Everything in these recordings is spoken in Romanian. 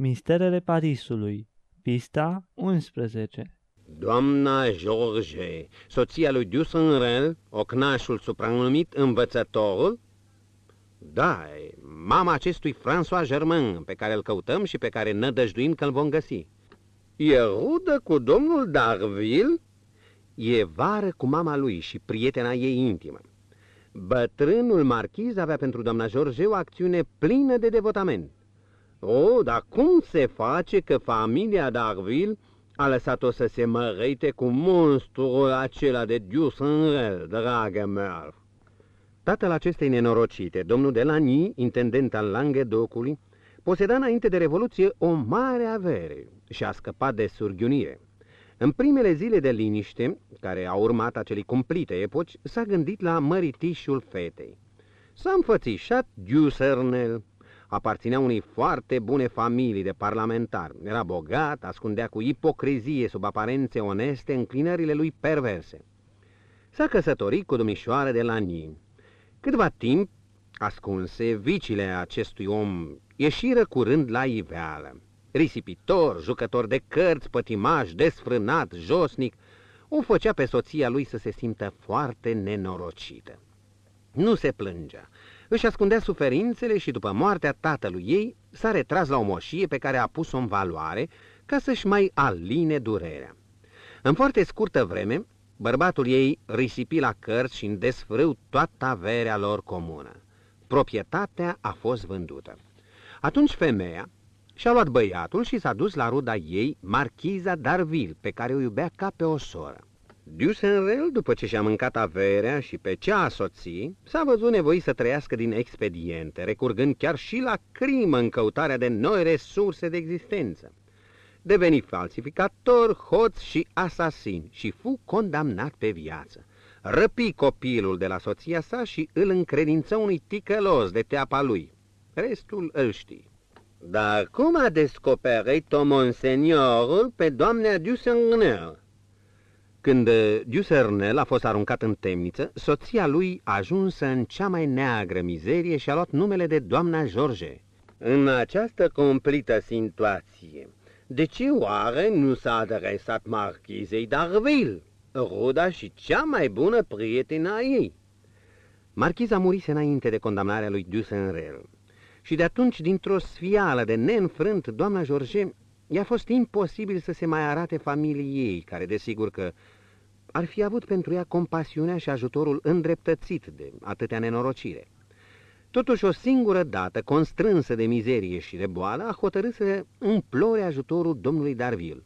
Misterele Parisului Pista 11 Doamna George, soția lui Dusenrel, ocnașul supranumit învățătorul? Da, mama acestui François Germain, pe care îl căutăm și pe care nădăjduim că îl vom găsi. E rudă cu domnul Darville? E vară cu mama lui și prietena ei intimă. Bătrânul marchiz avea pentru doamna George o acțiune plină de devotament. O, dar cum se face că familia Darville a lăsat-o să se mărite cu monstrul acela de Dusenrel, dragă mea? Tatăl acestei nenorocite, domnul Delany, intendent al Languedocului, poseda înainte de Revoluție o mare avere și a scăpat de surghiunire. În primele zile de liniște, care au urmat acelei cumplite epoci, s-a gândit la măritișul fetei. S-a înfățișat Ducernel, aparținea unei foarte bune familii de parlamentari. Era bogat, ascundea cu ipocrizie sub aparențe oneste înclinările lui perverse. S-a căsătorit cu domnișoară de Lani. Câtva timp, ascunse, vicile acestui om ieșiră curând la iveală. Risipitor, jucător de cărți, pătimaș, desfrânat, josnic, o făcea pe soția lui să se simtă foarte nenorocită. Nu se plângea, își ascundea suferințele și după moartea tatălui ei s-a retras la o moșie pe care a pus-o în valoare ca să-și mai aline durerea. În foarte scurtă vreme, bărbatul ei risipi la cărți și în desfrâu toată averea lor comună. Proprietatea a fost vândută. Atunci femeia și-a luat băiatul și s-a dus la ruda ei, marchiza Darville, pe care o iubea ca pe o soră. Dusenrel, după ce și-a mâncat averea și pe cea a soții, s-a văzut nevoit să trăiască din expediente, recurgând chiar și la crimă în căutarea de noi resurse de existență. Deveni falsificator, hoț și asasin și fu condamnat pe viață. Răpi copilul de la soția sa și îl încredință unui ticălos de teapa lui. Restul îl știi. Dar cum a descoperit-o monseniorul pe doamna Dusenrel? Când Ducernel a fost aruncat în temniță, soția lui a ajuns în cea mai neagră mizerie și a luat numele de doamna George. În această completă situație, de ce oare nu s-a adresat marchizei Darville, ruda și cea mai bună prietenă a ei? Marchiza murise înainte de condamnarea lui Ducenrel și de atunci, dintr-o sfială de neînfrânt, doamna George i-a fost imposibil să se mai arate familiei ei, care desigur că ar fi avut pentru ea compasiunea și ajutorul îndreptățit de atâtea nenorocire. Totuși, o singură dată, constrânsă de mizerie și de boală, a hotărât să implore ajutorul domnului Darville,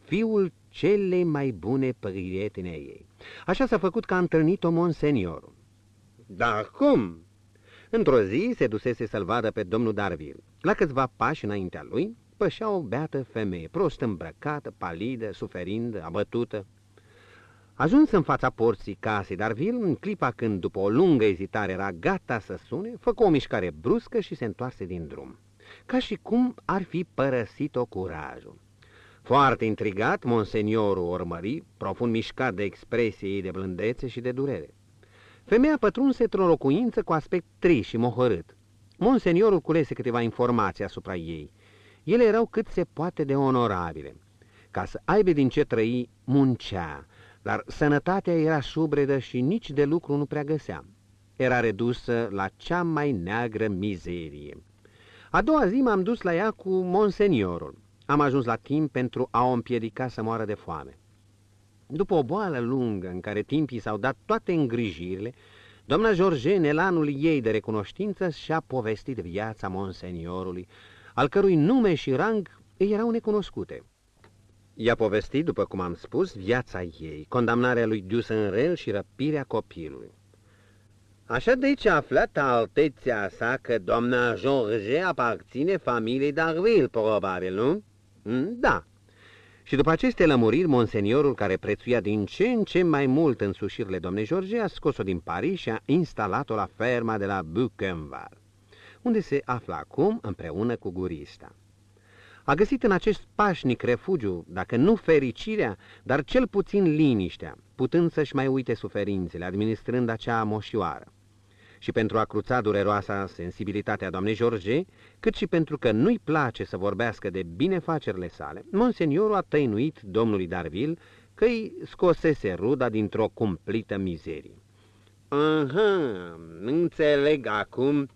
fiul celei mai bune prietene ei. Așa s-a făcut că a întâlnit-o monseniorul. Dar cum? Într-o zi se dusese să-l vadă pe domnul Darville. La câțiva pași înaintea lui, pășea o beată femeie, prost îmbrăcată, palidă, suferindă, abătută. Ajuns în fața porții casei Darville, în clipa când, după o lungă ezitare, era gata să sune, făcă o mișcare bruscă și se întoarse din drum, ca și cum ar fi părăsit-o curajul. Foarte intrigat, monseniorul urmări, profund mișcat de expresie ei de blândețe și de durere. Femeia pătrunse într-o locuință cu aspect trist și mohorât. Monseniorul culese câteva informații asupra ei. Ele erau cât se poate de onorabile. Ca să aibă din ce trăi, muncea, dar sănătatea era șubredă și nici de lucru nu prea găsea. Era redusă la cea mai neagră mizerie. A doua zi m-am dus la ea cu monseniorul. Am ajuns la timp pentru a o împiedica să moară de foame. După o boală lungă în care timpii s-au dat toate îngrijirile, doamna George, în elanul ei de recunoștință, și-a povestit viața monseniorului, al cărui nume și rang îi erau necunoscute. I-a povestit, după cum am spus, viața ei, condamnarea lui Dusenrel și răpirea copilului. Așa de ce a aflat alteția sa că doamna George aparține familiei Darville, probabil, nu? Mm, da. Și după aceste lămuriri, monseniorul, care prețuia din ce în ce mai mult însușirile doamnei George, a scos-o din Paris și a instalat-o la ferma de la Buchenval, unde se află acum împreună cu gurista. A găsit în acest pașnic refugiu, dacă nu fericirea, dar cel puțin liniștea, putând să-și mai uite suferințele, administrând acea moșioară. și pentru a cruța dureroasa sensibilitatea doamnei George, cât și pentru că nu-i place să vorbească de binefacerile sale, monseniorul a tăinuit domnului Darville că îi scosese ruda dintr-o cumplită mizerie. Aha, înțeleg acum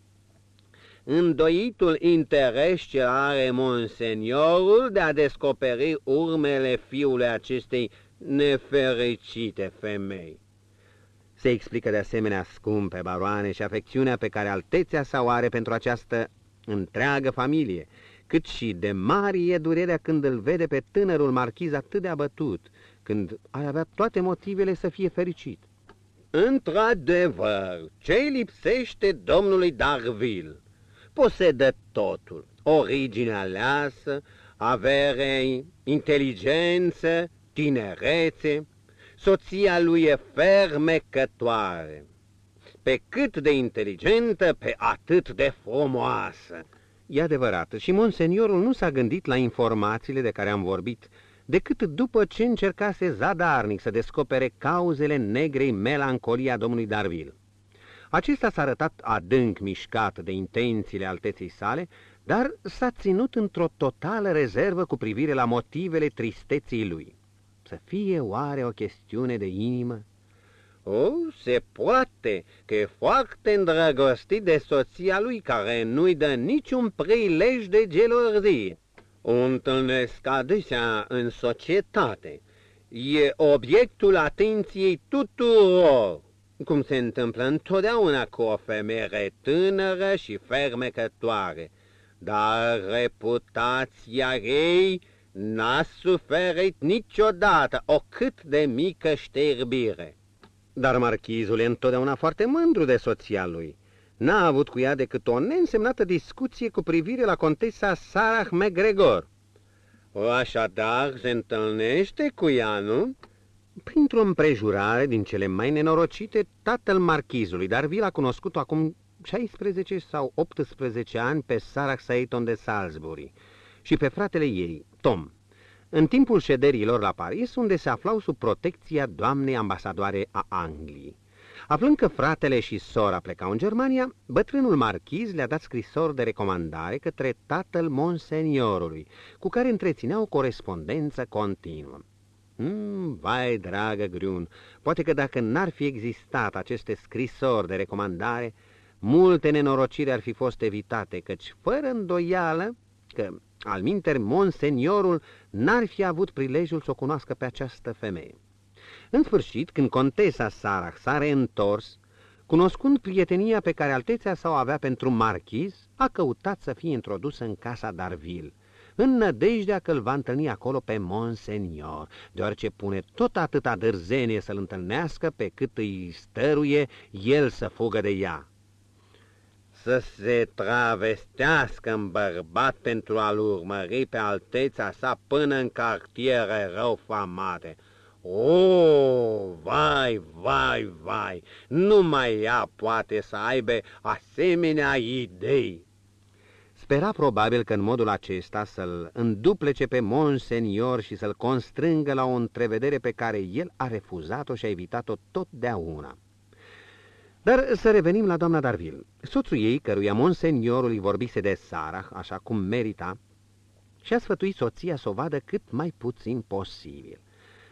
îndoitul interes ce are monseniorul de a descoperi urmele fiului acestei nefericite femei. Se explică de asemenea, scumpe baroane, și afecțiunea pe care altețea sa o are pentru această întreagă familie, cât și de mari e durerea când îl vede pe tânărul marchiz atât de abătut, când ai avea toate motivele să fie fericit. Într-adevăr, ce lipsește domnului Darville? Posedă totul, origine aleasă, avere, inteligență, tinerețe, soția lui e fermecătoare, pe cât de inteligentă, pe atât de frumoasă. E adevărat, și monseniorul nu s-a gândit la informațiile de care am vorbit, decât după ce încercase zadarnic să descopere cauzele negrei melancolia domnului Darville. Acesta s-a arătat adânc mișcat de intențiile alteții sale, dar s-a ținut într-o totală rezervă cu privire la motivele tristeții lui. Să fie oare o chestiune de inimă? O, se poate că e foarte îndrăgostit de soția lui, care nu-i dă niciun prilej de gelozie. O întâlnesc adesea în societate. E obiectul atenției tuturor, cum se întâmplă întotdeauna cu o femeie tânără și fermecătoare, dar reputația ei n-a suferit niciodată o cât de mică șterbire. Dar marchizul e întotdeauna foarte mândru de soția lui. N-a avut cu ea decât o neînsemnată discuție cu privire la contesa Sarah McGregor. O așadar se întâlnește cu ea, nu? Printr-o împrejurare din cele mai nenorocite, tatăl marchizului, dar vi l-a cunoscut acum 16 sau 18 ani pe Sarah Seyton de Salisbury și pe fratele ei, Tom, în timpul șederilor la Paris, unde se aflau sub protecția doamnei ambasadoare a Angliei. Aflând că fratele și sora plecau în Germania, bătrânul marchiz le-a dat scrisori de recomandare către tatăl monseniorului, cu care întreținea o corespondență continuă. Mm, vai, dragă Griun, poate că dacă n-ar fi existat aceste scrisori de recomandare, multe nenorociri ar fi fost evitate, căci fără îndoială că al minter, monseniorul n-ar fi avut prilejul să o cunoască pe această femeie. În sfârșit, când contesa Sarah s-a reîntors, cunoscând prietenia pe care altețea sa o avea pentru marchiz, a căutat să fie introdusă în casa Darville, în nădejdea că îl va întâlni acolo pe Monsenior, deoarece pune tot atâta dârzenie să-l întâlnească pe cât îi stăruie el să fugă de ea să se travestească în bărbat pentru a-l urmări pe alteța sa până în cartiere rău famate. O, vai, vai, vai, numai ea poate să aibă asemenea idei. Spera probabil că în modul acesta să-l înduplece pe Monsenior și să-l constrângă la o întrevedere pe care el a refuzat-o și a evitat-o totdeauna. Dar să revenim la doamna Darville. Soțul ei, căruia monseniorul îi vorbise de Sarah, așa cum merita, și-a sfătuit soția să o vadă cât mai puțin posibil.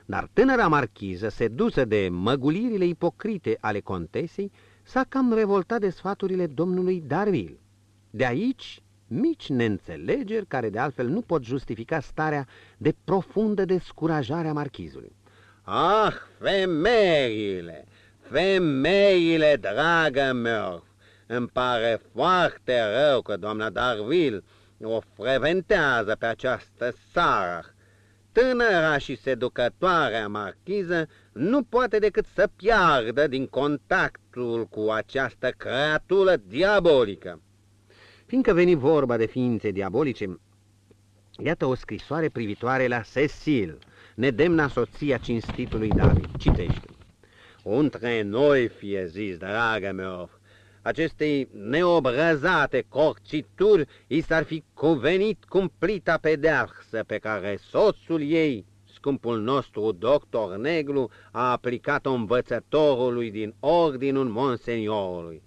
Dar tânăra marchiză, sedusă de măgulirile ipocrite ale contesei, s-a cam revoltat de sfaturile domnului Darville. De aici mici neînțelegeri care de altfel nu pot justifica starea de profundă descurajare a marchizului. Ah, femeile! Femeile, dragă meu, îmi pare foarte rău că doamna Darville o freventează pe această Sarah. Tânăra și seducătoarea marchiză nu poate decât să piardă din contactul cu această creatură diabolică. Fiindcă veni vorba de ființe diabolice, iată o scrisoare privitoare la Cecil, nedemna soția cinstitului David. Citește. Între noi, fie zis, dragă meu, acestei neobrăzate corcituri i s-ar fi cuvenit cumplita pedeapsă pe care soțul ei, scumpul nostru doctor Neglu, a aplicat-o învățătorului din ordinul monseniorului.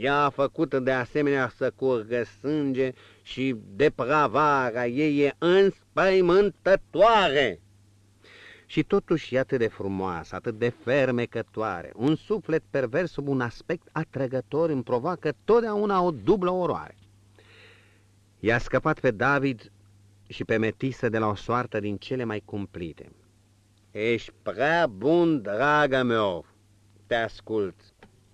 Ea a făcut de asemenea să curgă sânge și depravarea ei e înspăimântătoare. Și totuși e atât de frumoasă, atât de fermecătoare, un suflet pervers sub un aspect atrăgător îmi provoacă totdeauna o dublă oroare. I-a scăpat pe David și pe Metisă de la o soartă din cele mai cumplite. Ești prea bun, dragă meu, te ascult.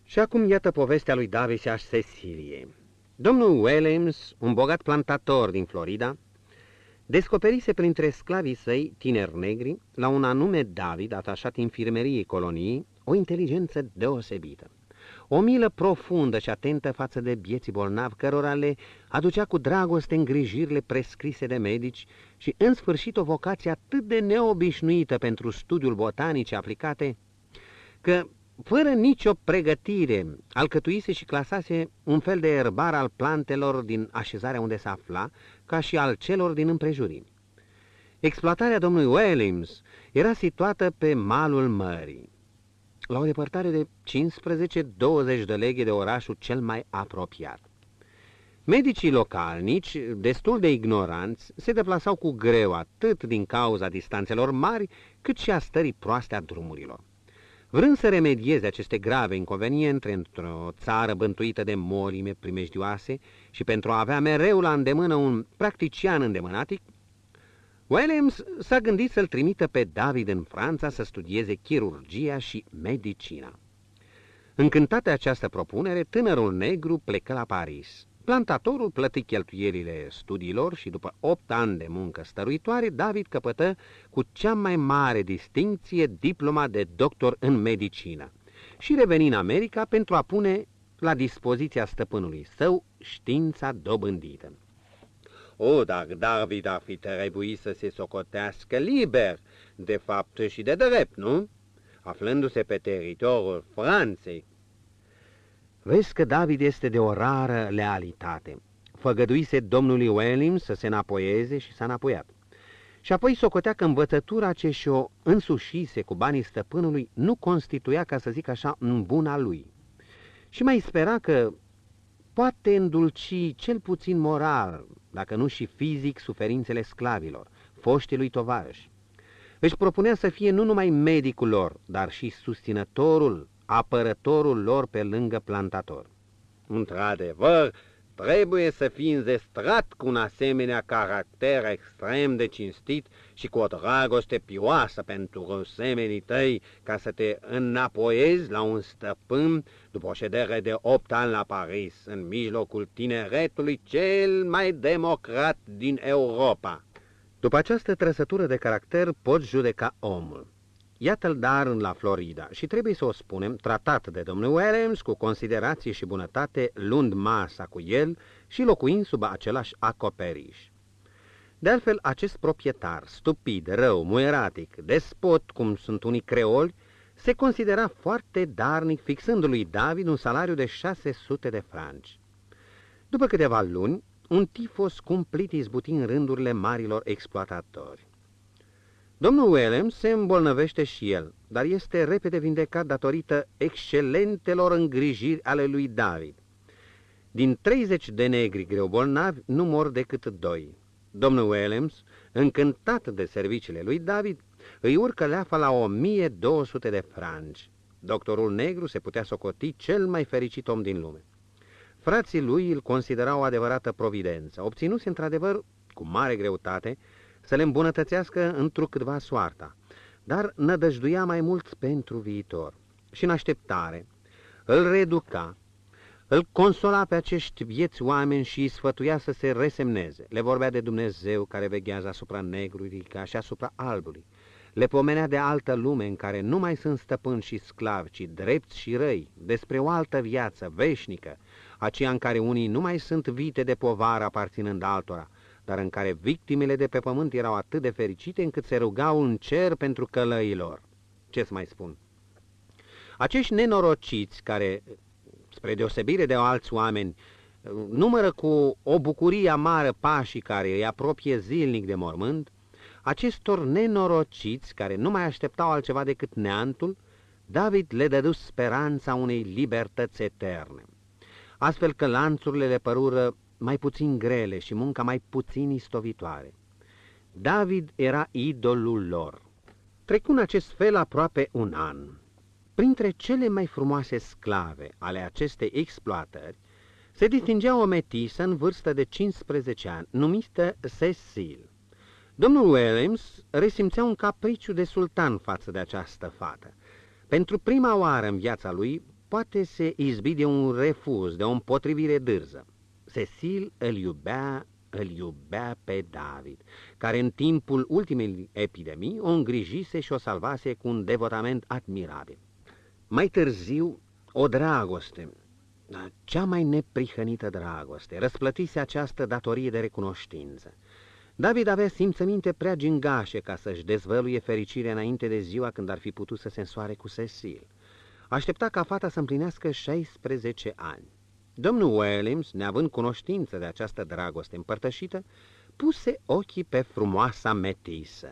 Și acum iată povestea lui David și a Cecilie. Domnul Williams, un bogat plantator din Florida, descoperise printre sclavii săi, tineri negri, la un anume David, atașat infirmeriei coloniei, o inteligență deosebită. O milă profundă și atentă față de bieții bolnavi, cărora le aducea cu dragoste îngrijirile prescrise de medici și, în sfârșit, o vocație atât de neobișnuită pentru studiul botanice aplicate, că fără nicio pregătire, alcătuise și clasase un fel de erbar al plantelor din așezarea unde se afla, ca și al celor din împrejurimi. Exploatarea domnului Williams era situată pe malul mării, la o depărtare de 15-20 de leghe de orașul cel mai apropiat. Medicii localnici, destul de ignoranți, se deplasau cu greu atât din cauza distanțelor mari, cât și a stării proaste a drumurilor. Vrând să remedieze aceste grave inconveniente într-o țară bântuită de molime primejdioase și pentru a avea mereu la îndemână un practician îndemânatic, Williams s-a gândit să-l trimită pe David în Franța să studieze chirurgia și medicina. Încântat de această propunere, tânărul negru plecă la Paris. Plantatorul plăti cheltuielile studiilor și după opt ani de muncă stăruitoare, David căpătă cu cea mai mare distinție diploma de doctor în medicină și reveni în America pentru a pune la dispoziția stăpânului său știința dobândită. O, dar David ar fi trebuit să se socotească liber, de fapt și de drept, nu? Aflându-se pe teritoriul Franței, Vezi că David este de o rară lealitate. Făgăduise domnului Williams să se înapoieze și s-a înapoiat. Și apoi socotea că învățătura ce și-o însușise cu banii stăpânului nu constituia, ca să zic așa, în buna lui. Și mai spera că poate îndulci cel puțin moral, dacă nu și fizic, suferințele sclavilor, foștii lui tovarăși. Își propunea să fie nu numai medicul lor, dar și susținătorul apărătorul lor pe lângă plantator. Într-adevăr, trebuie să fii înzestrat cu un asemenea caracter extrem de cinstit și cu o dragoste pioasă pentru semenii tăi ca să te înapoiezi la un stăpân după o ședere de opt ani la Paris, în mijlocul tineretului cel mai democrat din Europa. După această trăsătură de caracter poți judeca omul. Iată-l dar la Florida și trebuie să o spunem, tratat de domnul Williams cu considerație și bunătate, luând masa cu el și locuind sub același acoperiș. De altfel, acest proprietar, stupid, rău, mueratic, despot, cum sunt unii creoli, se considera foarte darnic, fixându-lui David un salariu de 600 de franci. După câteva luni, un tifos cumplit izbuti în rândurile marilor exploatatori. Domnul Williams se îmbolnăvește și el, dar este repede vindecat datorită excelentelor îngrijiri ale lui David. Din 30 de negri greu bolnavi, nu mor decât doi. Domnul Williams, încântat de serviciile lui David, îi urcă leafa la 1200 de franci. Doctorul negru se putea socoti cel mai fericit om din lume. Frații lui îl considerau o adevărată providență. Obținuse într-adevăr, cu mare greutate, să le îmbunătățească întrucâtva soarta, dar nădăjduia mai mult pentru viitor. Și în așteptare îl reeduca, îl consola pe acești vieți oameni și îi sfătuia să se resemneze. Le vorbea de Dumnezeu care veghează asupra negrului ca și asupra albului. Le pomenea de altă lume în care nu mai sunt stăpâni și sclavi, ci drepți și răi, despre o altă viață veșnică, aceea în care unii nu mai sunt vite de povară aparținând altora, dar în care victimele de pe pământ erau atât de fericite încât se rugau în cer pentru călăilor. Ce să mai spun? Acești nenorociți care, spre deosebire de alți oameni, numără cu o bucurie amară pașii care îi apropie zilnic de mormânt, acestor nenorociți care nu mai așteptau altceva decât neantul, David le dădu speranța unei libertăți eterne. astfel că lanțurile le părură mai puțin grele și munca mai puțin istovitoare. David era idolul lor. Trecu în acest fel aproape un an. Printre cele mai frumoase sclave ale acestei exploatări se distingea o metisă în vârstă de 15 ani, numită Cecil. Domnul Williams resimțea un capriciu de sultan față de această fată. Pentru prima oară în viața lui, poate se izbi de un refuz, de o împotrivire dârză. Cecil îl iubea, îl iubea pe David, care în timpul ultimei epidemii o îngrijise și o salvase cu un devotament admirabil. Mai târziu, o dragoste, cea mai neprihănită dragoste, răsplătise această datorie de recunoștință. David avea simțăminte prea gingașe ca să-și dezvăluie fericirea înainte de ziua când ar fi putut să se însoare cu Cecil. Aștepta ca fata să împlinească 16 ani. Domnul Williams, neavând cunoștință de această dragoste împărtășită, puse ochii pe frumoasa metisă.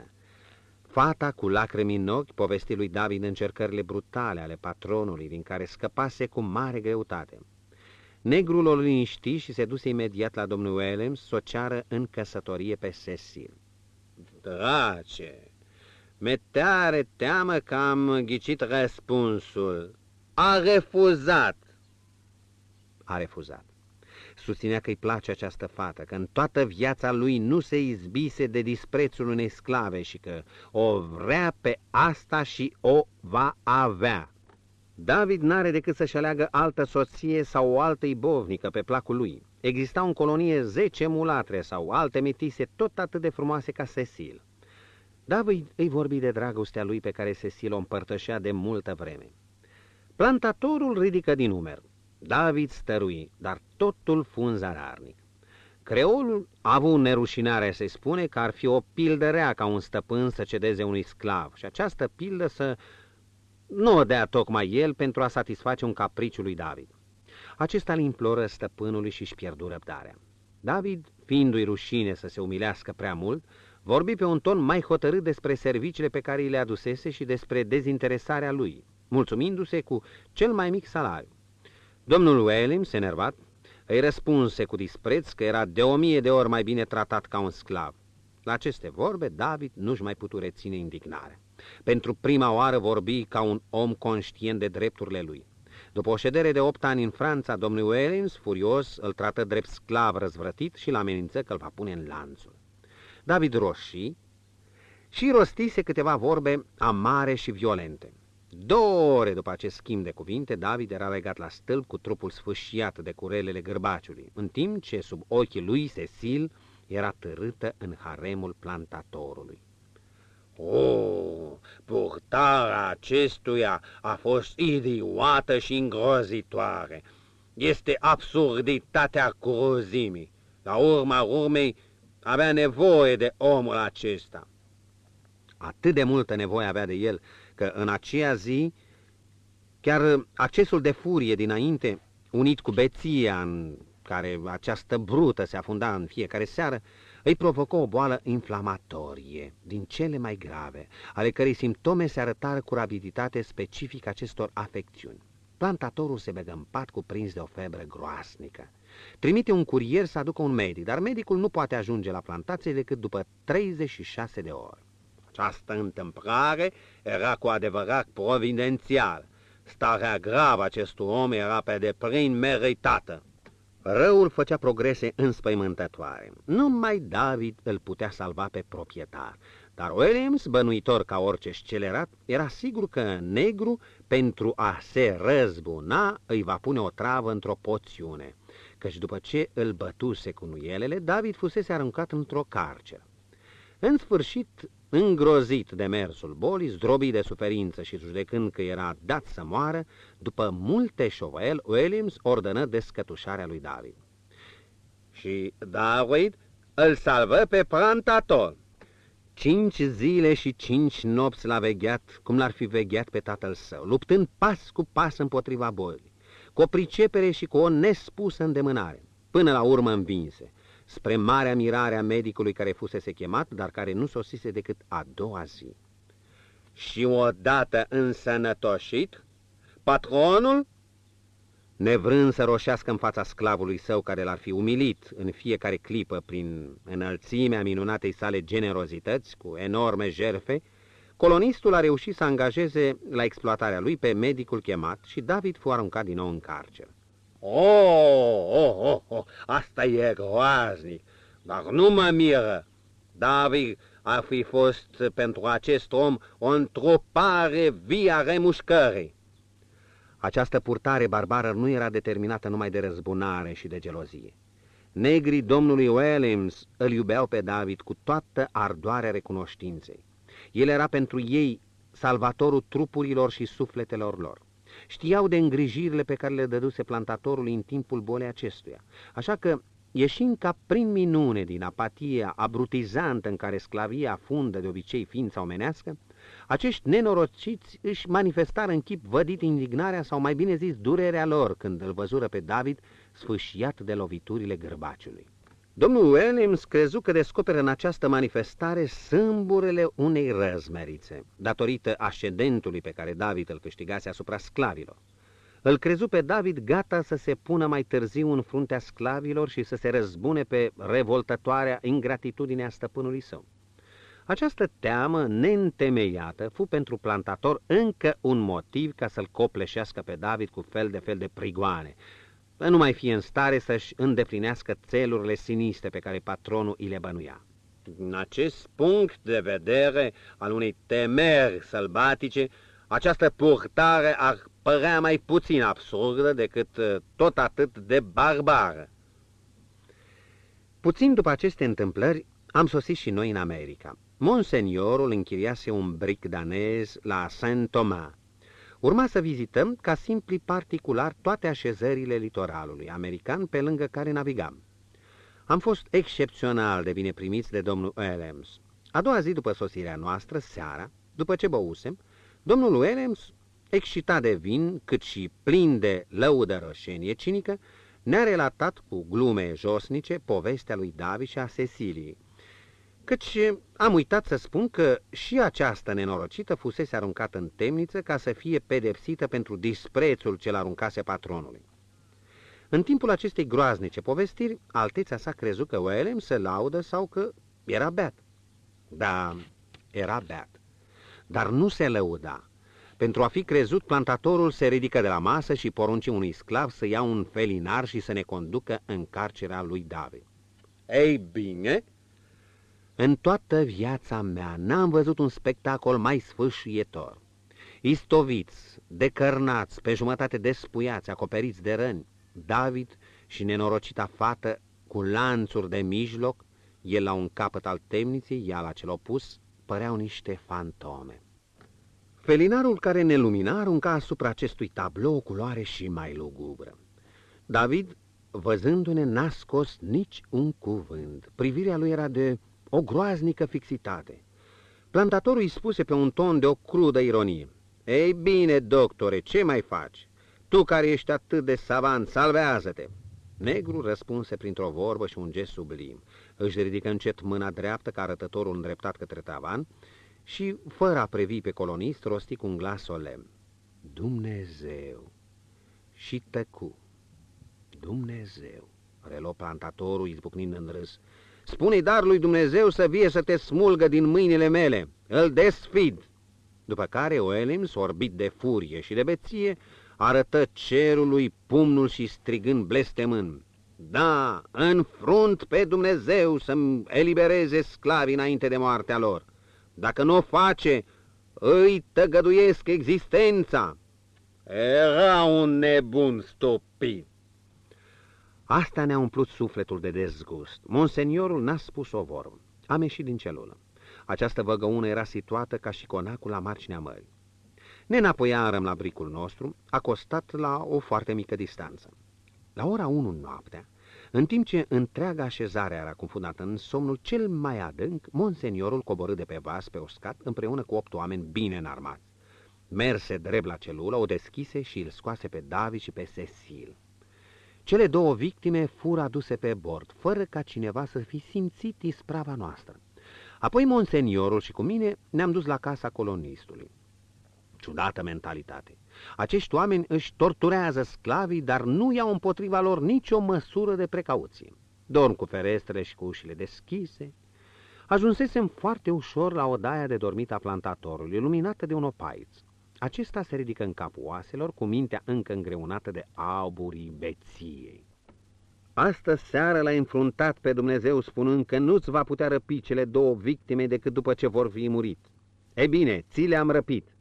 Fata cu lacrimi în ochi povesti lui David încercările brutale ale patronului, din care scăpase cu mare greutate. Negrul o liniști și se duse imediat la domnul Williams să o ceară în căsătorie pe Cecil. Drace, mi tare teamă că am ghicit răspunsul. A refuzat. A refuzat. Susținea că îi place această fată, că în toată viața lui nu se izbise de disprețul unei sclave și că o vrea pe asta și o va avea. David n-are decât să-și aleagă altă soție sau o altă ibovnică pe placul lui. Existau în colonie zece mulatre sau alte metise tot atât de frumoase ca Cecil. David îi vorbi de dragostea lui pe care Cecil o împărtășea de multă vreme. Plantatorul ridică din număr. David stărui, dar totul fu un zararnic. Creolul a avut nerușinare să-i spune că ar fi o pildă rea ca un stăpân să cedeze unui sclav și această pildă să nu o dea tocmai el pentru a satisface un capriciu lui David. Acesta îl imploră stăpânului și își pierdu răbdarea. David, fiindu-i rușine să se umilească prea mult, vorbi pe un ton mai hotărât despre serviciile pe care îi le adusese și despre dezinteresarea lui, mulțumindu-se cu cel mai mic salariu. Domnul Williams, enervat, îi răspunse cu dispreț că era de o mie de ori mai bine tratat ca un sclav. La aceste vorbe, David nu-și mai putu reține indignarea. Pentru prima oară vorbi ca un om conștient de drepturile lui. După o ședere de opt ani în Franța, domnul Wellens, furios, îl trată drept sclav răzvrătit și l amenință că îl va pune în lanțul. David roșii și rostise câteva vorbe amare și violente. Două ore după acest schimb de cuvinte, David era legat la stâlp cu trupul sfâșiat de curelele gărbaciului, în timp ce sub ochii lui Cecil era târâtă în haremul plantatorului. O, purtarea acestuia a fost idiotă și îngrozitoare. Este absurditatea cruzimii. La urma urmei, avea nevoie de omul acesta. Atât de multă nevoie avea de el, că în aceea zi, chiar accesul de furie dinainte, unit cu beția în care această brută se afunda în fiecare seară, îi provocă o boală inflamatorie, din cele mai grave, ale cărei simptome se arătară cu rapiditate specifică acestor afecțiuni. Plantatorul se begă în pat cuprins de o febră groasnică. Trimite un curier să aducă un medic, dar medicul nu poate ajunge la plantație decât după 36 de ore. Această întâmplare era cu adevărat providențială. Starea gravă acestui om era pe deplin meritată. Răul făcea progrese înspăimântătoare. Numai David îl putea salva pe proprietar, dar Williams, bănuitor ca orice scelerat, era sigur că negru, pentru a se răzbuna, îi va pune o travă într-o poțiune, căci după ce îl bătuse cu nuielele, David fusese aruncat într-o carceră. În sfârșit, Îngrozit de mersul bolii, zdrobit de suferință și judecând că era dat să moară, după multe șovel, Williams ordonă descătușarea lui David. Și David îl salvă pe plantator. Cinci zile și cinci nopți l-a vegheat, cum l-ar fi vegheat pe tatăl său, luptând pas cu pas împotriva bolii, cu o pricepere și cu o nespusă îndemânare. Până la urmă învinse spre marea mirare a medicului care fusese chemat, dar care nu sosise decât a doua zi. Și odată însănătoșit, patronul nevrând să roșească în fața sclavului său care l-ar fi umilit în fiecare clipă prin înălțimea minunatei sale generozități cu enorme jerfe, colonistul a reușit să angajeze la exploatarea lui pe medicul chemat și David fu aruncat din nou în carcer. Oh, oh, oh, oh, asta e groaznic, dar nu mă miră. David ar fi fost pentru acest om o întropare vie a remușcării. Această purtare barbară nu era determinată numai de răzbunare și de gelozie. Negrii domnului Williams îl iubeau pe David cu toată ardoarea recunoștinței. El era pentru ei salvatorul trupurilor și sufletelor lor. Știau de îngrijirile pe care le dăduse plantatorul în timpul bolei acestuia, așa că, ieșind ca prin minune din apatia abrutizantă în care sclavia fundă de obicei ființa omenească, acești nenorociți își manifestară în chip vădit indignarea sau mai bine zis durerea lor când îl văzură pe David sfâșiat de loviturile gărbaciului. Domnul Williams crezu că descoperă în această manifestare sâmburele unei răzmerițe, datorită ascendentului pe care David îl câștigase asupra sclavilor. Îl crezu pe David gata să se pună mai târziu în fruntea sclavilor și să se răzbune pe revoltătoarea ingratitudinea stăpânului său. Această teamă neîntemeiată fu pentru plantator încă un motiv ca să-l copleșească pe David cu fel de fel de prigoane, să nu mai fie în stare să-și îndeplinească țelurile siniste pe care patronul îi le bănuia. În acest punct de vedere al unei temeri sălbatice, această purtare ar părea mai puțin absurdă decât uh, tot atât de barbară. Puțin după aceste întâmplări, am sosit și noi în America. Monseniorul închiriase un bric danez la Saint-Thomas. Urma să vizităm ca simpli particular toate așezările litoralului american pe lângă care navigam. Am fost excepțional de bine primiți de domnul Elms. A doua zi după sosirea noastră, seara, după ce băusem, domnul Elms, excitat de vin, cât și plin de lăudă roșenie cinică, ne-a relatat cu glume josnice povestea lui David și a Ceciliei, căci am uitat să spun că și această nenorocită fusese aruncată în temniță ca să fie pedepsită pentru disprețul ce l-aruncase patronului. În timpul acestei groaznice povestiri, alteța sa crezut că William se laudă sau că era beat. Da, era beat. Dar nu se lăuda. Pentru a fi crezut, plantatorul se ridică de la masă și porunci unui sclav să ia un felinar și să ne conducă în carcerea lui David. Ei bine, în toată viața mea n-am văzut un spectacol mai sfâșietor. Istoviți, decărnați, pe jumătate despuiați, acoperiți de răni, David și nenorocita fată cu lanțuri de mijloc, el la un capăt al temniței, ea la cel opus, păreau niște fantome. Felinarul care ne lumina arunca asupra acestui tablou o culoare și mai lugubră. David, văzându-ne, n-a scos nici un cuvânt. Privirea lui era de o groaznică fixitate. Plantatorul îi spuse pe un ton de o crudă ironie. Ei bine, doctore, ce mai faci? Tu care ești atât de savant, salvează-te! Negru răspunse printr-o vorbă și un gest sublim. Își ridică încet mâna dreaptă ca arătătorul îndreptat către tavan și, fără a previ pe colonist, rosti cu un glas solemn. Dumnezeu! Și tăcu. Dumnezeu! Relo plantatorul izbucnind în râs. Spune-i dar lui Dumnezeu să vie să te smulgă din mâinile mele. Îl desfid. După care Oelim, sorbit de furie și de beție, arătă cerului pumnul și strigând blestemând. Da, în frunt pe Dumnezeu să-mi elibereze sclavii înainte de moartea lor. Dacă nu o face, îi tăgăduiesc existența. Era un nebun stupid. Asta ne-a umplut sufletul de dezgust. Monseniorul n-a spus o vorbă. Am ieșit din celulă. Această văgăună era situată ca și conacul la marginea mării. Ne înapoiarăm la bricul nostru, acostat la o foarte mică distanță. La ora 1 noaptea, în timp ce întreaga așezare era confundată în somnul cel mai adânc, monseniorul coborâ de pe vas pe uscat împreună cu opt oameni bine înarmați. Merse drept la celulă, o deschise și îl scoase pe David și pe Cecil. Cele două victime fură aduse pe bord, fără ca cineva să fi simțit isprava noastră. Apoi monseniorul și cu mine ne-am dus la casa colonistului. Ciudată mentalitate. Acești oameni își torturează sclavii, dar nu iau împotriva lor nicio măsură de precauție. Dorm cu ferestrele și cu ușile deschise. Ajunsesem foarte ușor la odaia de dormit a plantatorului, iluminată de un opaiț. Acesta se ridică în capul oaselor, cu mintea încă îngreunată de auburii beției. Astă seară l-a înfruntat pe Dumnezeu spunând că nu-ți va putea răpi cele două victime decât după ce vor fi murit. E bine, ți le-am răpit,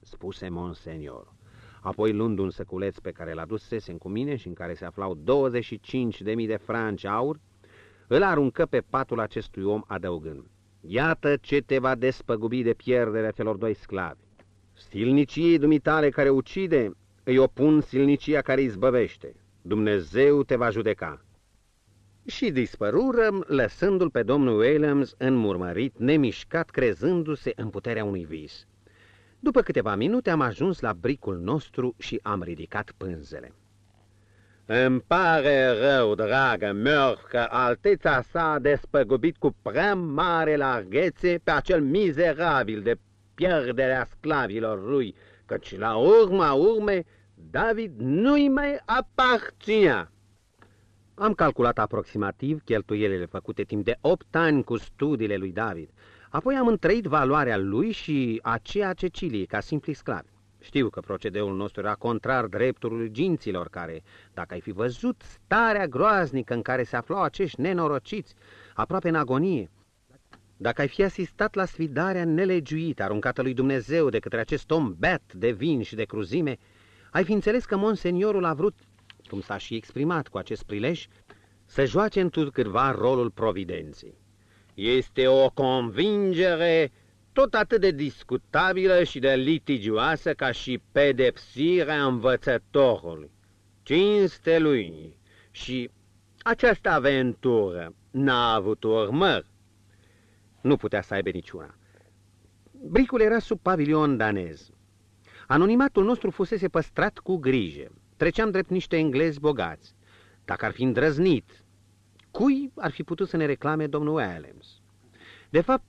spuse Monsenior. Apoi, luând un săculeț pe care l-a dusesem cu mine și în care se aflau 25.000 de franci aur, îl aruncă pe patul acestui om adăugând, Iată ce te va despăgubi de pierderea celor doi sclavi. Silniciei dumitale care ucide, îi opun silnicia care izbăvește. Dumnezeu te va judeca. Și dispărurăm, lăsându-l pe domnul Williams înmurmărit, nemișcat, crezându-se în puterea unui vis. După câteva minute am ajuns la bricul nostru și am ridicat pânzele. Îmi pare rău, dragă Murph, că alteța sa a despăgubit cu prea mare larghețe pe acel mizerabil de pierderea sclavilor lui, căci la urma urmei David nu-i mai aparținea. Am calculat aproximativ cheltuielile făcute timp de opt ani cu studiile lui David. Apoi am întrăit valoarea lui și aceea Ceciliei ca simpli sclavi. Știu că procedeul nostru era contrar drepturilor ginților care, dacă ai fi văzut starea groaznică în care se aflau acești nenorociți, aproape în agonie, dacă ai fi asistat la sfidarea nelegiuită aruncată lui Dumnezeu de către acest om beat de vin și de cruzime, ai fi înțeles că monseniorul a vrut, cum s-a și exprimat cu acest prilej, să joace întrucâtva rolul providenței. Este o convingere tot atât de discutabilă și de litigioasă ca și pedepsirea învățătorului. Cinste lui și această aventură n-a avut urmări. Nu putea să aibă niciuna. Bricul era sub pavilion danez. Anonimatul nostru fusese păstrat cu grijă. Treceam drept niște englezi bogați. Dacă ar fi îndrăznit, cui ar fi putut să ne reclame domnul Adams? De fapt,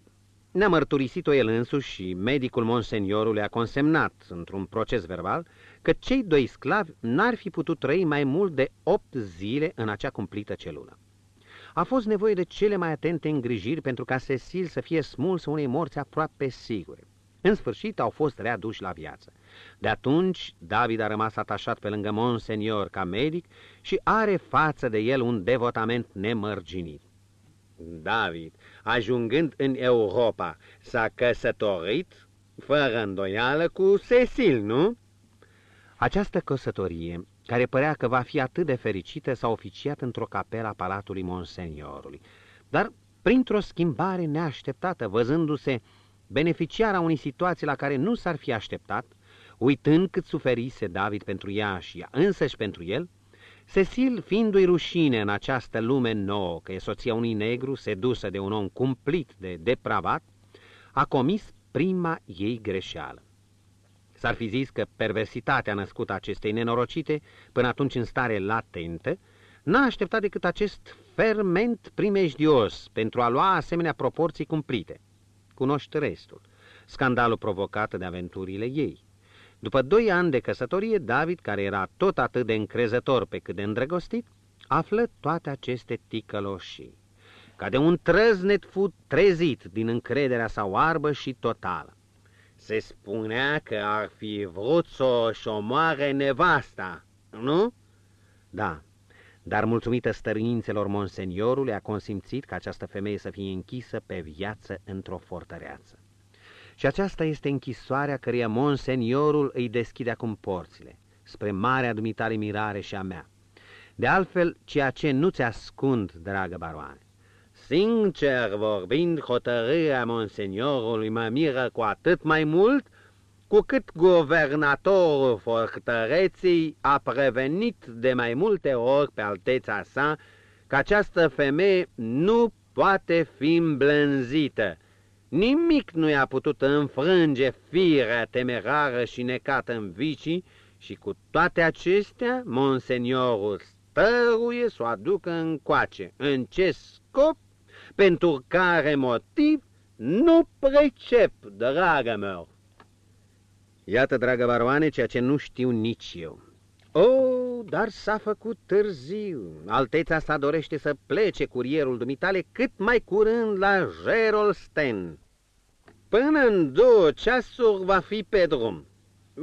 ne-a mărturisit-o el însuși și medicul monseniorului a consemnat, într-un proces verbal, că cei doi sclavi n-ar fi putut trăi mai mult de opt zile în acea cumplită celulă. A fost nevoie de cele mai atente îngrijiri pentru ca Cecil să fie smuls unei morți aproape sigure. În sfârșit au fost readuși la viață. De atunci, David a rămas atașat pe lângă Monsenior ca medic și are față de el un devotament nemărginit. David, ajungând în Europa, s-a căsătorit, fără îndoială, cu Cecil, nu? Această căsătorie, care părea că va fi atât de fericită, s-a oficiat într-o capelă a Palatului Monseniorului, dar printr-o schimbare neașteptată, văzându-se beneficiara unei situații la care nu s-ar fi așteptat, uitând cât suferise David pentru ea și ea însăși pentru el, Cecil, fiindu-i rușine în această lume nouă, că e soția unui negru sedusă de un om cumplit de depravat, a comis prima ei greșeală. S-ar fi zis că perversitatea născută acestei nenorocite, până atunci în stare latentă, n-a așteptat decât acest ferment primejdios pentru a lua asemenea proporții cumplite. Cunoști restul, scandalul provocat de aventurile ei. După doi ani de căsătorie, David, care era tot atât de încrezător pe cât de îndrăgostit, află toate aceste ticăloșii. Ca de un trăznet fu trezit din încrederea sa oarbă și totală. Se spunea că ar fi vrut să o omoare nevasta, nu? Da, dar mulțumită stărințelor monseniorului a consimțit ca această femeie să fie închisă pe viață într-o fortăreață. Și aceasta este închisoarea căreia monseniorul îi deschide acum porțile, spre marea dumitare mirare și a mea. De altfel, ceea ce nu ți ascund, dragă baroane. Sincer vorbind, hotărârea monseniorului mă miră cu atât mai mult, cu cât guvernatorul fortăreții a prevenit de mai multe ori pe alteța sa că această femeie nu poate fi îmblânzită, Nimic nu i-a putut înfrânge firea temerară și necată în vicii și cu toate acestea, monseniorul stăruie să o aducă în coace. În ce scop? Pentru care motiv? Nu precep, dragă meu. Iată, dragă baroane, ceea ce nu știu nici eu. Oh, dar s-a făcut târziu. Alteța sa dorește să plece curierul dumitale cât mai curând la Gerolsten. Până în două ceasuri va fi pe drum.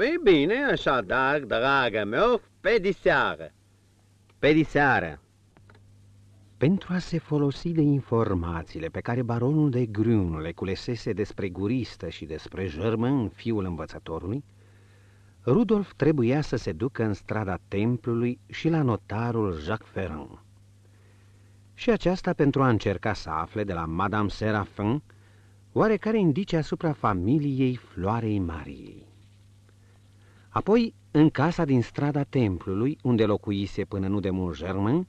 Ei bine, așadar, dragă meu, pe diseară. Pe diseară. Pentru a se folosi de informațiile pe care baronul de Grun le culesese despre guristă și despre Germain, fiul învățătorului, Rudolf trebuia să se ducă în strada templului și la notarul Jacques Ferrand. Și aceasta pentru a încerca să afle de la Madame Serafin oarecare indice asupra familiei Floarei Mariei. Apoi, în casa din strada templului, unde locuise până nu de mult Germain,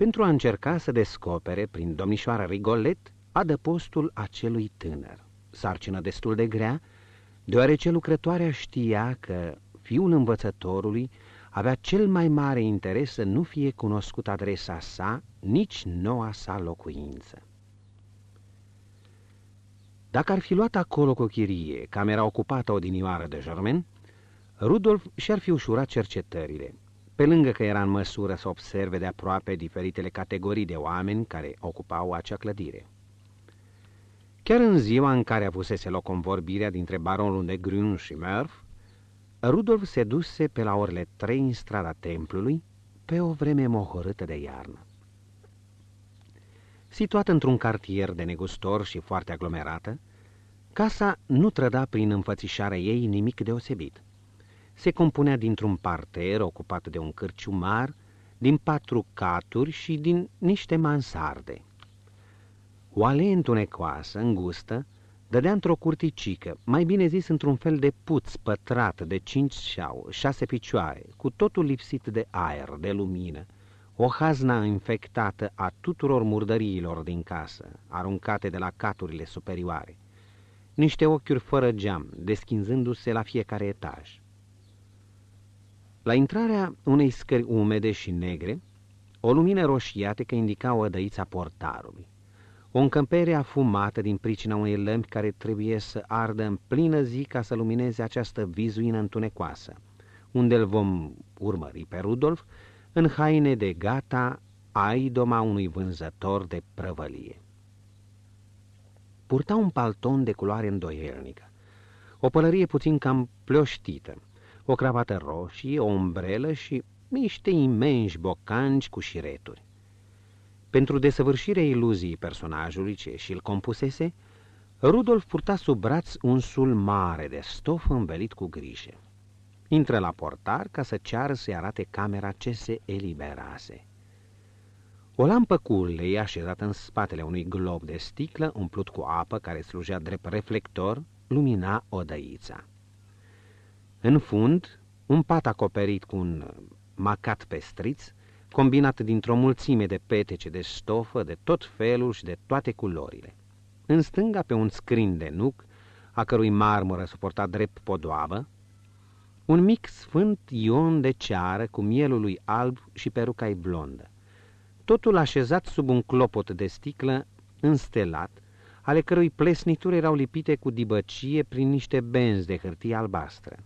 pentru a încerca să descopere, prin domnișoara Rigolet, adăpostul acelui tânăr. Sarcină destul de grea, deoarece lucrătoarea știa că fiul învățătorului avea cel mai mare interes să nu fie cunoscut adresa sa, nici noua sa locuință. Dacă ar fi luat acolo cu chirie camera ocupată odinioară de Germain, Rudolf și-ar fi ușurat cercetările, pe lângă că era în măsură să observe de aproape diferitele categorii de oameni care ocupau acea clădire. Chiar în ziua în care avusese loc convorbirea dintre baronul de Grun și Murph, Rudolf se duse pe la orele trei în strada templului, pe o vreme mohorâtă de iarnă. Situat într-un cartier de negustor și foarte aglomerată, casa nu trăda prin înfățișarea ei nimic deosebit. Se compunea dintr-un parter ocupat de un cârciumar, din patru caturi și din niște mansarde. O alee întunecoasă, îngustă, dădea într-o curticică, mai bine zis într-un fel de puț pătrat de cinci șau, șase picioare, cu totul lipsit de aer, de lumină, o hazna infectată a tuturor murdăriilor din casă, aruncate de la caturile superioare, niște ochiuri fără geam, deschinzându-se la fiecare etaj. La intrarea unei scări umede și negre, o lumină roșiată indica o dăița portarului. O încăpere afumată din pricina unei lămpi care trebuie să ardă în plină zi ca să lumineze această vizuină întunecoasă, unde îl vom urmări pe Rudolf în haine de gata a idoma unui vânzător de prăvălie. Purta un palton de culoare îndoielnică, o pălărie puțin cam plioștită, o cravată roșie, o umbrelă și niște imensi bocanci cu șireturi. Pentru desăvârșirea iluziei personajului ce și-l compusese, Rudolf purta sub braț un sul mare de stof învelit cu grijă. Intră la portar ca să ceară să-i arate camera ce se eliberase. O lampă cu ulei așezată în spatele unui glob de sticlă umplut cu apă care slujea drept reflector, lumina odăița. În fund, un pat acoperit cu un macat pestriț, combinat dintr-o mulțime de petece de stofă de tot felul și de toate culorile. În stânga, pe un scrin de nuc, a cărui marmură suporta drept podoabă, un mic sfânt ion de ceară cu mielul lui alb și peruca blondă. Totul așezat sub un clopot de sticlă înstelat, ale cărui plesnituri erau lipite cu dibăcie prin niște benzi de hârtie albastră.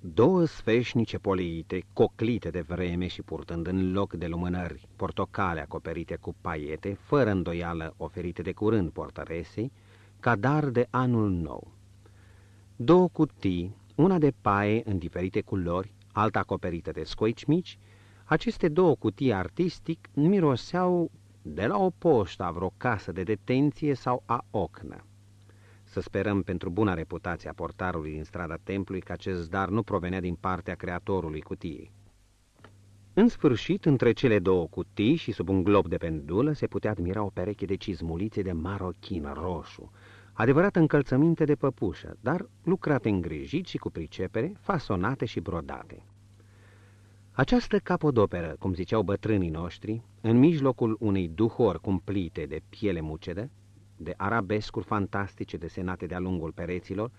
Două sfeșnice poliite, coclite de vreme și purtând în loc de lumânări portocale acoperite cu paiete, fără îndoială oferite de curând portăresei, ca dar de anul nou. Două cutii, una de paie în diferite culori, alta acoperită de scoici mici, aceste două cutii artistic miroseau de la o poștă a vreo casă de detenție sau a ocnă. Să sperăm pentru buna reputație a portarului din strada templului că acest dar nu provenea din partea creatorului cutiei. În sfârșit, între cele două cutii și sub un glob de pendulă se putea admira o pereche de cizmulițe de marochin roșu, adevărat încălțăminte de păpușă, dar lucrate îngrijit și cu pricepere, fasonate și brodate. Această capodoperă, cum ziceau bătrânii noștri, în mijlocul unei duhori cumplite de piele mucedă, de arabescuri fantastice desenate de-a lungul pereților,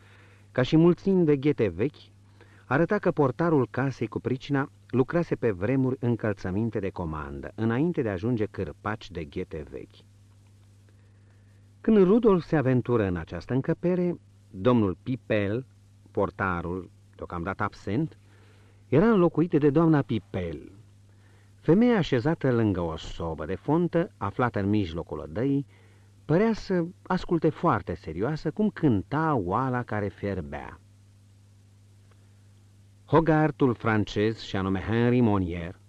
ca și mulțimi de ghete vechi, arăta că portarul casei cu pricina lucrase pe vremuri încălțăminte de comandă, înainte de a ajunge cârpaci de ghete vechi. Când Rudolf se aventură în această încăpere, domnul Pipel, portarul, deocamdată absent, era înlocuit de doamna Pipel. Femeia așezată lângă o sobă de fontă, aflată în mijlocul odăii, părea să asculte foarte serioasă cum cânta oala care fierbea. Hogartul francez, și anume Henri Monier,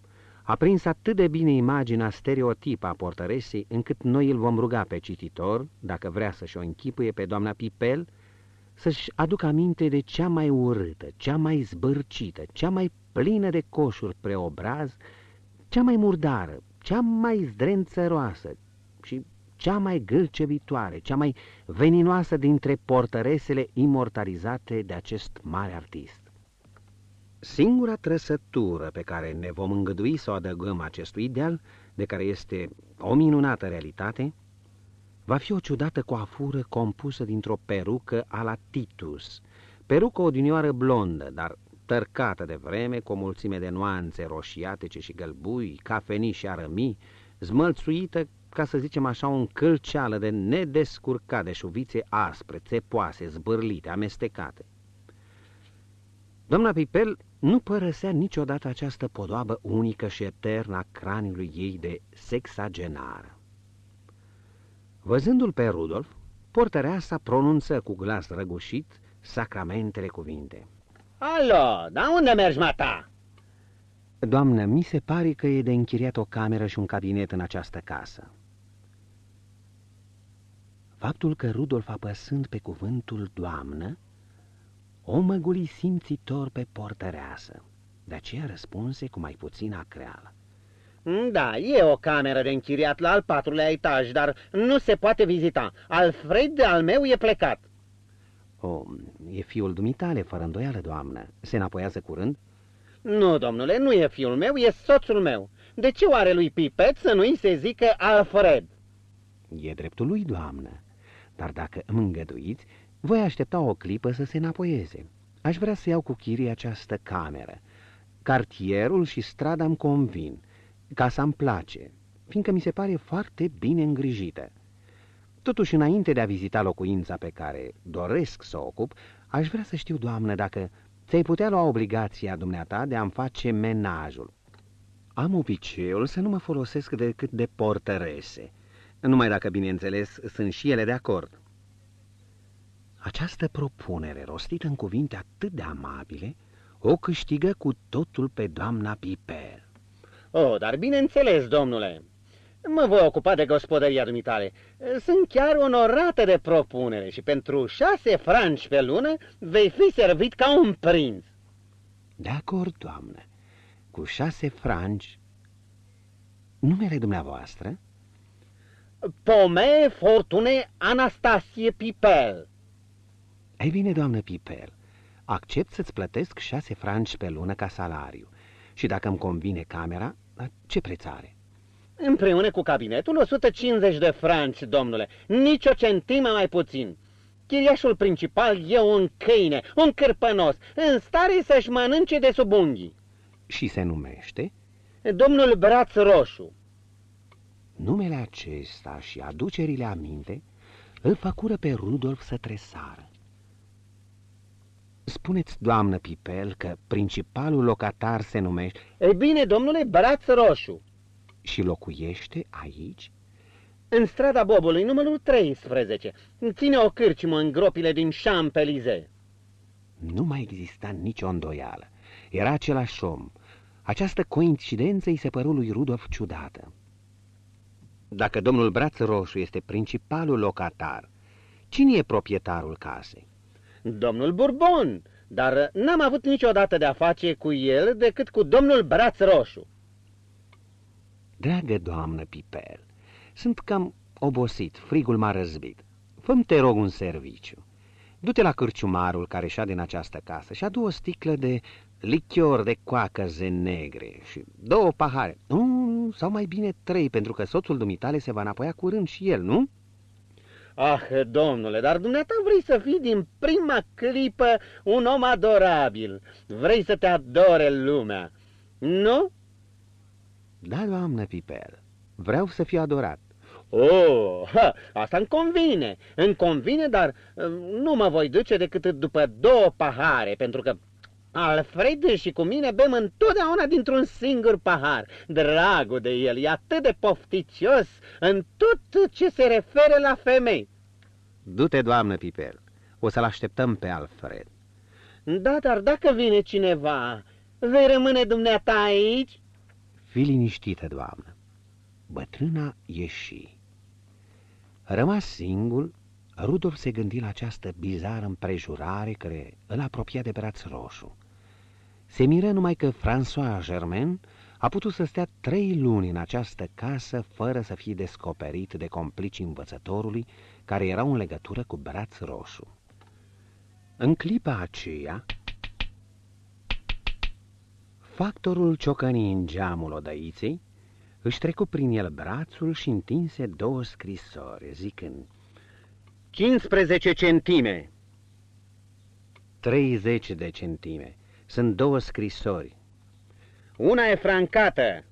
a prins atât de bine imaginea stereotipă a portăresei, încât noi îl vom ruga pe cititor, dacă vrea să-și o închipuie pe doamna Pipel, să-și aducă aminte de cea mai urâtă, cea mai zbârcită, cea mai plină de coșuri preobraz, cea mai murdară, cea mai zdrențăroasă și cea mai gâlcevitoare, cea mai veninoasă dintre portăresele imortalizate de acest mare artist. Singura trăsătură pe care ne vom îngădui să o adăugăm acestui ideal, de care este o minunată realitate, va fi o ciudată coafură compusă dintr-o perucă a la Titus, perucă odinioară blondă, dar tărcată de vreme, cu o mulțime de nuanțe roșiatece și gălbui, cafenii și arămii, zmălțuită, ca să zicem așa, un câlceală de nedescurcat de șuvițe aspre, țepoase, zbârlite, amestecate. Doamna Pipel nu părăsea niciodată această podoabă unică și eternă a craniului ei de sexagenară. Văzându-l pe Rudolf, portăreasa pronunță cu glas răgușit sacramentele cuvinte. Alo, da unde mergi, mata? Doamnă, mi se pare că e de închiriat o cameră și un cabinet în această casă. Faptul că Rudolf, apăsând pe cuvântul doamnă, o măguli simțitor pe portăreasă. De aceea răspunse cu mai puțină acreală. Da, e o cameră de închiriat la al patrulea etaj, dar nu se poate vizita. Alfred al meu e plecat. O, e fiul dumitale, fără îndoială, doamnă. Se înapoiază curând? Nu, domnule, nu e fiul meu, e soțul meu. De ce oare lui Pipet să nu-i se zică Alfred? E dreptul lui, doamnă. Dar dacă îmi îngăduiți, voi aștepta o clipă să se înapoieze. Aș vrea să iau cu chirie această cameră. Cartierul și strada îmi convin. Casa îmi place, fiindcă mi se pare foarte bine îngrijită. Totuși, înainte de a vizita locuința pe care doresc să o ocup, aș vrea să știu, doamnă, dacă ți-ai putea lua obligația dumneata de a-mi face menajul. Am obiceiul să nu mă folosesc decât de portărese, numai dacă, bineînțeles, sunt și ele de acord. Această propunere, rostită în cuvinte atât de amabile, o câștigă cu totul pe doamna Piper. Oh, dar bineînțeles, domnule, mă voi ocupa de gospodăria dumitale. Sunt chiar onorată de propunere și pentru șase franci pe lună vei fi servit ca un prinț. De acord, doamnă, cu șase franci. Numele dumneavoastră? Pome Fortune Anastasie Pipel. Ei bine, doamnă Pipel, accept să-ți plătesc șase franci pe lună ca salariu și dacă îmi convine camera, ce preț are? Împreună cu cabinetul, 150 de franci, domnule, nici o centimă mai puțin. Chiriașul principal e un câine, un cârpănos, în stare să-și mănânce de sub unghii. Și se numește? Domnul Braț Roșu. Numele acesta și aducerile aminte îl făcură pe Rudolf să tresară. Spuneți, doamnă Pipel, că principalul locatar se numește... Ei bine, domnule, Braț Roșu. Și locuiește aici? În strada Bobului, numărul 13. Ține o cârciumă în gropile din Champs-Élysées. Nu mai exista nicio îndoială. Era același om. Această coincidență îi se păru lui Rudolf ciudată. Dacă domnul Braț Roșu este principalul locatar, cine e proprietarul casei? Domnul Bourbon, dar n-am avut niciodată de-a face cu el decât cu domnul Braț Roșu. Dragă doamnă Pipel, sunt cam obosit, frigul m-a răzbit. Fă-mi, te rog, un serviciu. Du-te la cârciumarul care șa din această casă și adu o sticlă de lichior de coacăze negre și două pahare. Nu, sau mai bine trei, pentru că soțul dumitale se va înapoia curând și el, nu? Ah, domnule, dar dumneata vrei să fii din prima clipă un om adorabil. Vrei să te adore lumea, nu? Da, doamnă Pipel, vreau să fiu adorat. Oh, ha, asta îmi convine, îmi convine, dar uh, nu mă voi duce decât după două pahare, pentru că Alfred și cu mine bem întotdeauna dintr-un singur pahar. Dragul de el e atât de pofticios în tot ce se referă la femei. Du-te, doamnă Pipel, o să-l așteptăm pe Alfred. Da, dar dacă vine cineva, vei rămâne dumneata aici? Fii liniștită, doamnă. Bătrâna ieși. Rămas singur, Rudolf se gândi la această bizară împrejurare care îl apropia de braț roșu. Se miră numai că François Germain a putut să stea trei luni în această casă fără să fie descoperit de complicii învățătorului care erau în legătură cu braț roșu. În clipa aceea, factorul ciocănii în geamul odăiței își trecu prin el brațul și întinse două scrisori, zicând 15 centime. 30 de centime. Sunt două scrisori. Una e francată.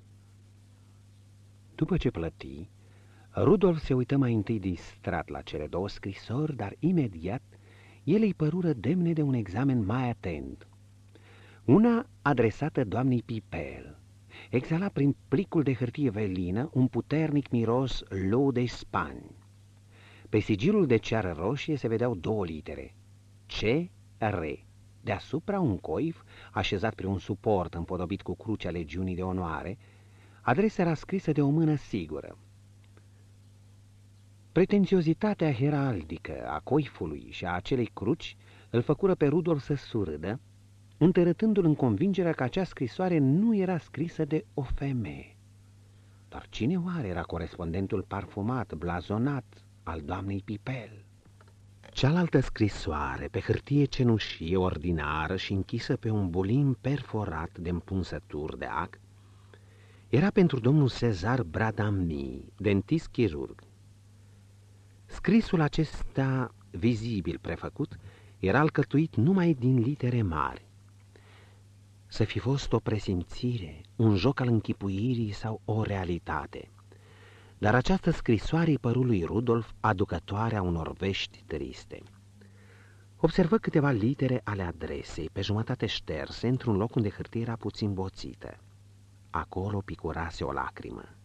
După ce plăti, Rudolf se uită mai întâi distrat la cele două scrisori, dar imediat ele îi părură demne de un examen mai atent. Una adresată doamnei Pipel. Exhala prin plicul de hârtie velină un puternic miros lou de spani. Pe sigilul de ceară roșie se vedeau două litere, C, R. Deasupra un coif, așezat pe un suport împodobit cu crucea legiunii de onoare, adresa era scrisă de o mână sigură. Pretențiozitatea heraldică a coifului și a acelei cruci îl făcură pe Rudolf să surâdă, întărătându-l în convingerea că acea scrisoare nu era scrisă de o femeie. Dar cine oare era corespondentul parfumat, blazonat al doamnei Pipel? Cealaltă scrisoare, pe hârtie cenușie ordinară și închisă pe un bulin perforat de împunsături de ac, era pentru domnul Cezar Bradami, dentist chirurg. Scrisul acesta, vizibil prefăcut, era alcătuit numai din litere mari. Să fi fost o presimțire, un joc al închipuirii sau o realitate. Dar această scrisoare îi păru lui Rudolf aducătoarea unor vești triste. Observă câteva litere ale adresei, pe jumătate șterse, într-un loc unde hârtia era puțin boțită. Acolo picurase o lacrimă.